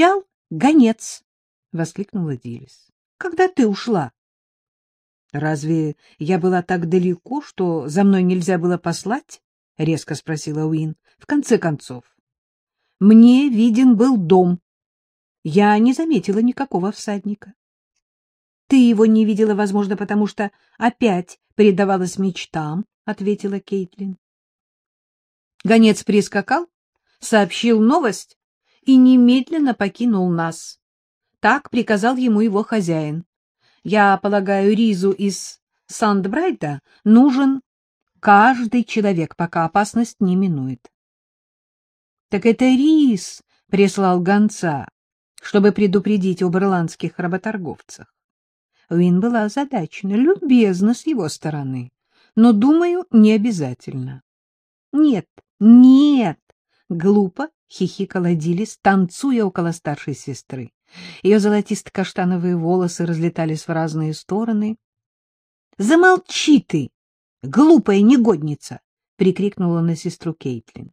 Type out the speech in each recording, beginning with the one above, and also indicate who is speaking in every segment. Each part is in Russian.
Speaker 1: приезжал гонец, — воскликнула Дилис. — Когда ты ушла? — Разве я была так далеко, что за мной нельзя было послать? — резко спросила Уин. — В конце концов, мне виден был дом. Я не заметила никакого всадника. Ты его не видела, возможно, потому что опять предавалась мечтам, — ответила Кейтлин. Гонец прискакал, сообщил новость и немедленно покинул нас. Так приказал ему его хозяин. Я полагаю, Ризу из Сандбрайта нужен каждый человек, пока опасность не минует. Так это Рис прислал гонца, чтобы предупредить об ирландских работорговцах. Уин была озадачена, любезна с его стороны, но, думаю, не обязательно. — Нет, нет! — глупо хихикала Дилис, танцуя около старшей сестры. Ее золотисто-каштановые волосы разлетались в разные стороны. — Замолчи ты, глупая негодница! — прикрикнула на сестру Кейтлин.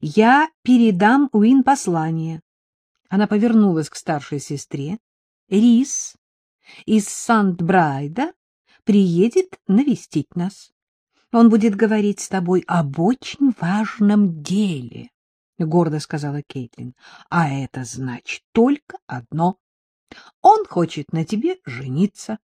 Speaker 1: Я передам Уин послание. Она повернулась к старшей сестре. Рис из Сандбрайда приедет навестить нас. Он будет говорить с тобой об очень важном деле, — гордо сказала Кейтлин. — А это значит только одно. Он хочет на тебе жениться.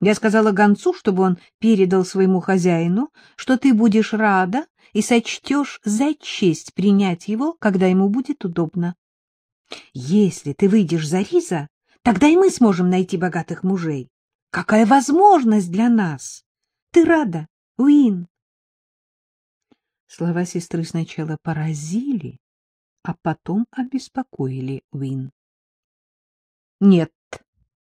Speaker 1: Я сказала гонцу, чтобы он передал своему хозяину, что ты будешь рада и сочтешь за честь принять его, когда ему будет удобно. Если ты выйдешь за Риза, тогда и мы сможем найти богатых мужей. Какая возможность для нас! Ты рада, Уин? Слова сестры сначала поразили, а потом обеспокоили Уин. — Нет,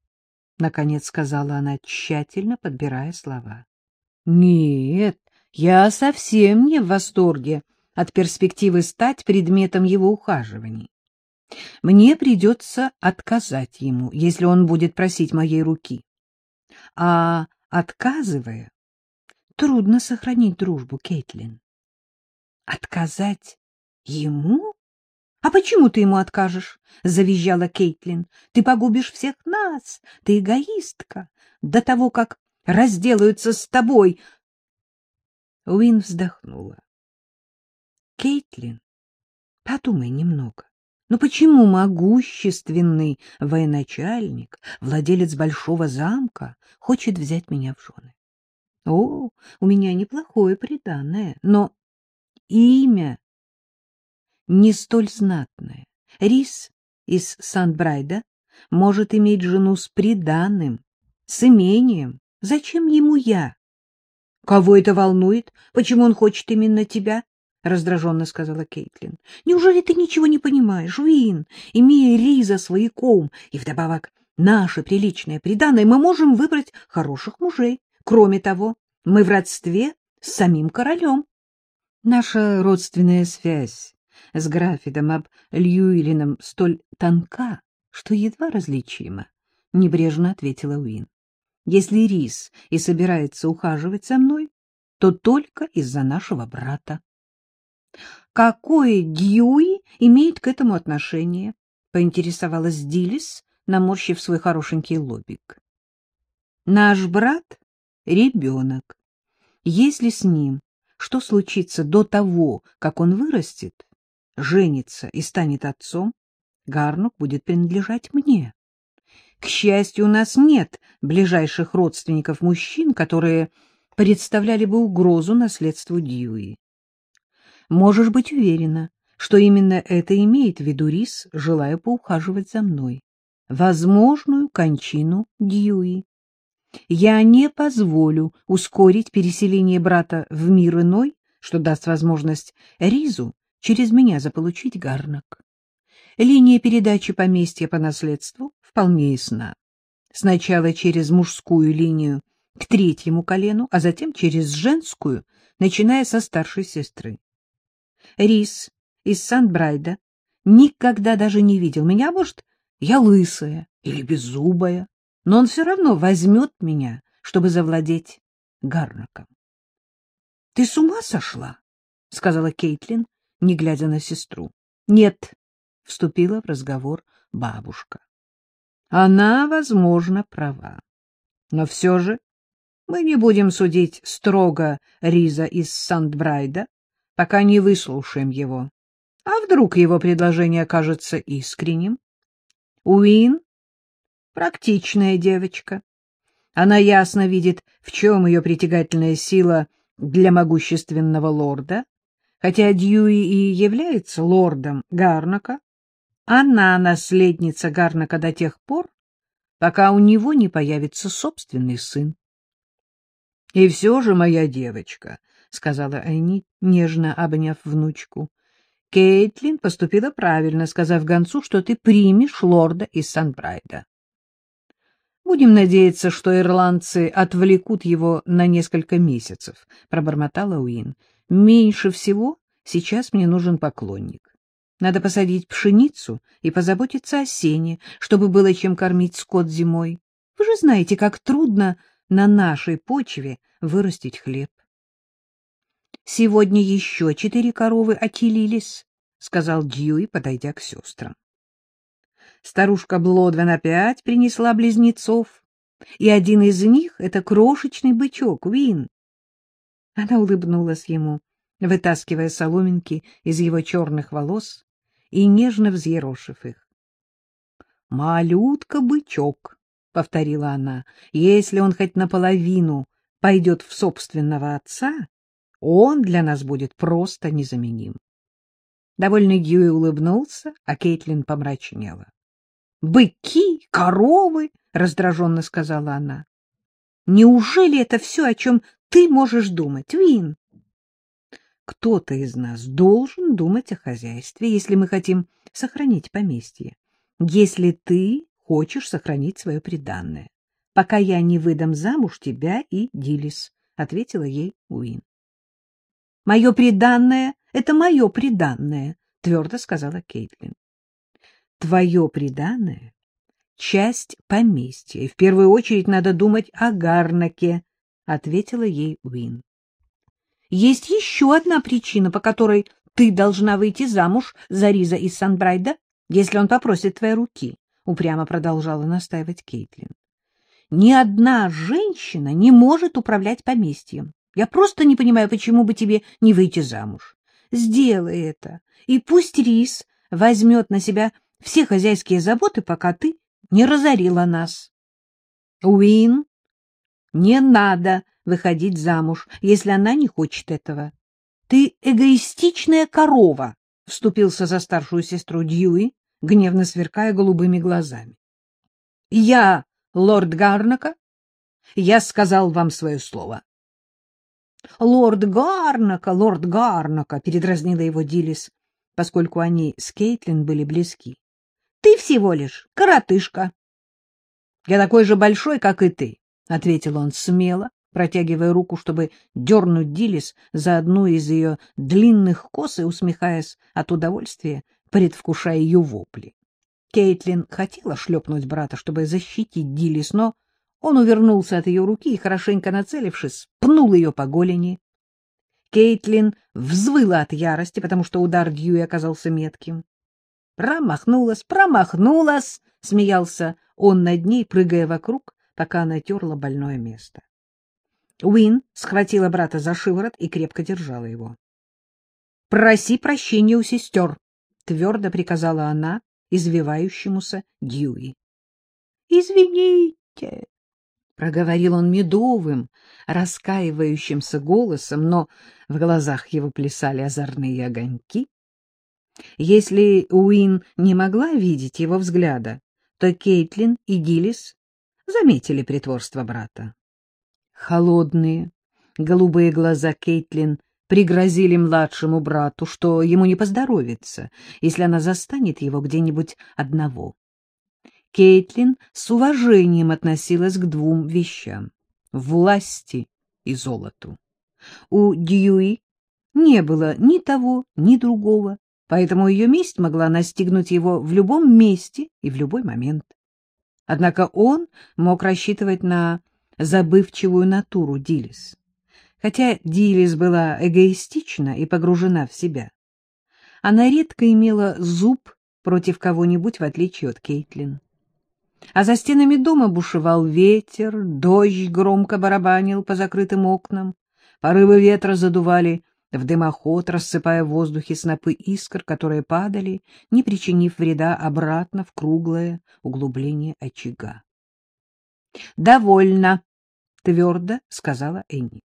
Speaker 1: — наконец сказала она, тщательно подбирая слова. — Нет, я совсем не в восторге от перспективы стать предметом его ухаживаний. Мне придется отказать ему, если он будет просить моей руки. А отказывая, трудно сохранить дружбу, Кейтлин. Отказать ему? А почему ты ему откажешь? завизжала Кейтлин. Ты погубишь всех нас. Ты эгоистка. До того, как разделаются с тобой, Уин вздохнула. — Кейтлин, подумай немного. Но почему могущественный военачальник, владелец большого замка, хочет взять меня в жены? О, у меня неплохое приданное, но имя не столь знатное. Рис из Сандбрайда может иметь жену с приданным, с имением. Зачем ему я? — Кого это волнует? Почему он хочет именно тебя? — раздраженно сказала Кейтлин. — Неужели ты ничего не понимаешь, Уин? Имея Риза свояком и вдобавок наше приличное приданое, мы можем выбрать хороших мужей. Кроме того, мы в родстве с самим королем. Наша родственная связь с графидом об Льюилином столь тонка, что едва различима, — небрежно ответила Уин. Если Рис и собирается ухаживать за мной, то только из-за нашего брата. Какое Дьюи имеет к этому отношение? поинтересовалась Дилис, наморщив свой хорошенький лобик. Наш брат — ребенок. Если с ним что случится до того, как он вырастет, женится и станет отцом, Гарнук будет принадлежать мне. К счастью, у нас нет ближайших родственников мужчин, которые представляли бы угрозу наследству Дьюи. Можешь быть уверена, что именно это имеет в виду Рис, желая поухаживать за мной. Возможную кончину Дьюи. Я не позволю ускорить переселение брата в мир иной, что даст возможность Ризу через меня заполучить гарнак. Линия передачи поместья по наследству вполне ясна. Сначала через мужскую линию к третьему колену, а затем через женскую, начиная со старшей сестры. Рис из Сан-Брайда никогда даже не видел меня, может, я лысая или беззубая, но он все равно возьмет меня, чтобы завладеть Гарнаком. — Ты с ума сошла? — сказала Кейтлин, не глядя на сестру. — Нет, вступила в разговор бабушка. Она, возможно, права. Но все же мы не будем судить строго Риза из Сандбрайда, пока не выслушаем его. А вдруг его предложение окажется искренним? Уин — практичная девочка. Она ясно видит, в чем ее притягательная сила для могущественного лорда, хотя Дьюи и является лордом Гарнака, она наследница Гарнака до тех пор, пока у него не появится собственный сын. — И все же, моя девочка, — сказала Айни, нежно обняв внучку, — Кейтлин поступила правильно, сказав гонцу, что ты примешь лорда из Санбрайда. Будем надеяться, что ирландцы отвлекут его на несколько месяцев, — пробормотала Уин. — Меньше всего сейчас мне нужен поклонник. Надо посадить пшеницу и позаботиться о сене, чтобы было чем кормить скот зимой. Вы же знаете, как трудно на нашей почве вырастить хлеб. — Сегодня еще четыре коровы отелились, — сказал Дьюи, подойдя к сестрам. Старушка Блодвен опять принесла близнецов, и один из них — это крошечный бычок, Вин. Она улыбнулась ему, вытаскивая соломинки из его черных волос и нежно взъерошив их. — Малютка-бычок, — повторила она, — если он хоть наполовину пойдет в собственного отца, он для нас будет просто незаменим. Довольный Дьюи улыбнулся, а Кейтлин помрачнела. — Быки, коровы, — раздраженно сказала она. — Неужели это все, о чем ты можешь думать, Вин? кто-то из нас должен думать о хозяйстве, если мы хотим сохранить поместье. Если ты хочешь сохранить свое преданное. Пока я не выдам замуж тебя и Дилис, — ответила ей Уин. — Мое преданное — это мое преданное, — твердо сказала Кейтлин. — Твое преданное — часть поместья, и в первую очередь надо думать о Гарнаке, — ответила ей Уин. Есть еще одна причина, по которой ты должна выйти замуж за Риза из Санбрайда, если он попросит твоей руки, — упрямо продолжала настаивать Кейтлин. Ни одна женщина не может управлять поместьем. Я просто не понимаю, почему бы тебе не выйти замуж. Сделай это, и пусть Рис возьмет на себя все хозяйские заботы, пока ты не разорила нас. Уин, не надо выходить замуж, если она не хочет этого. Ты эгоистичная корова, — вступился за старшую сестру Дьюи, гневно сверкая голубыми глазами. — Я лорд Гарнака. Я сказал вам свое слово. — Лорд Гарнака, лорд Гарнака, — передразнила его Дилис, поскольку они с Кейтлин были близки. — Ты всего лишь коротышка. — Я такой же большой, как и ты, — ответил он смело, протягивая руку, чтобы дернуть Дилис за одну из ее длинных кос и усмехаясь от удовольствия, предвкушая ее вопли. Кейтлин хотела шлепнуть брата, чтобы защитить Дилис, но он увернулся от ее руки и, хорошенько нацелившись, пнул ее по голени. Кейтлин взвыла от ярости, потому что удар Дьюи оказался метким. «Промахнулась, промахнулась!» — смеялся он над ней, прыгая вокруг, пока она терла больное место. Уин схватила брата за шиворот и крепко держала его. — Проси прощения у сестер, — твердо приказала она извивающемуся Дьюи. — Извините, — проговорил он медовым, раскаивающимся голосом, но в глазах его плясали озорные огоньки. Если Уин не могла видеть его взгляда, то Кейтлин и Гиллис заметили притворство брата. Холодные, голубые глаза Кейтлин пригрозили младшему брату, что ему не поздоровится, если она застанет его где-нибудь одного. Кейтлин с уважением относилась к двум вещам — власти и золоту. У Дьюи не было ни того, ни другого, поэтому ее месть могла настигнуть его в любом месте и в любой момент. Однако он мог рассчитывать на забывчивую натуру Дилис. Хотя Дилис была эгоистична и погружена в себя, она редко имела зуб против кого-нибудь, в отличие от Кейтлин. А за стенами дома бушевал ветер, дождь громко барабанил по закрытым окнам, порывы ветра задували в дымоход, рассыпая в воздухе снопы искр, которые падали, не причинив вреда обратно в круглое углубление очага. — Довольно, — твердо сказала Эннит.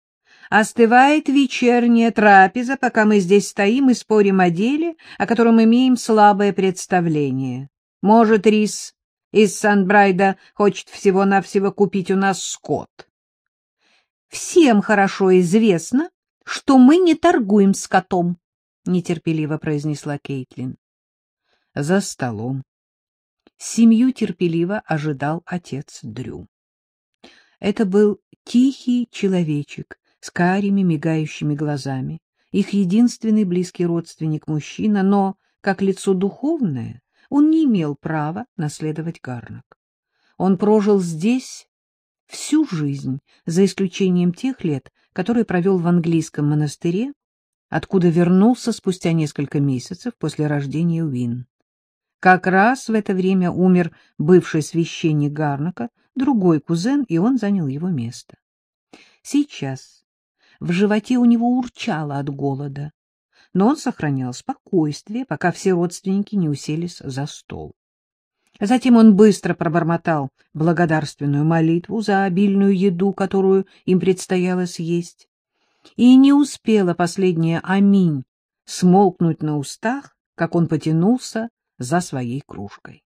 Speaker 1: — Остывает вечерняя трапеза, пока мы здесь стоим и спорим о деле, о котором имеем слабое представление. Может, Рис из Сан-Брайда хочет всего-навсего купить у нас скот. Всем хорошо известно, что мы не торгуем с котом, — нетерпеливо произнесла Кейтлин. За столом семью терпеливо ожидал отец Дрю. Это был тихий человечек с карими мигающими глазами, их единственный близкий родственник мужчина, но, как лицо духовное, он не имел права наследовать Гарнак. Он прожил здесь всю жизнь, за исключением тех лет, которые провел в английском монастыре, откуда вернулся спустя несколько месяцев после рождения Уин. Как раз в это время умер бывший священник Гарнака, другой кузен, и он занял его место. Сейчас в животе у него урчало от голода, но он сохранял спокойствие, пока все родственники не уселись за стол. Затем он быстро пробормотал благодарственную молитву за обильную еду, которую им предстояло съесть. И не успела последняя «Аминь» смолкнуть на устах, как он потянулся за своей кружкой.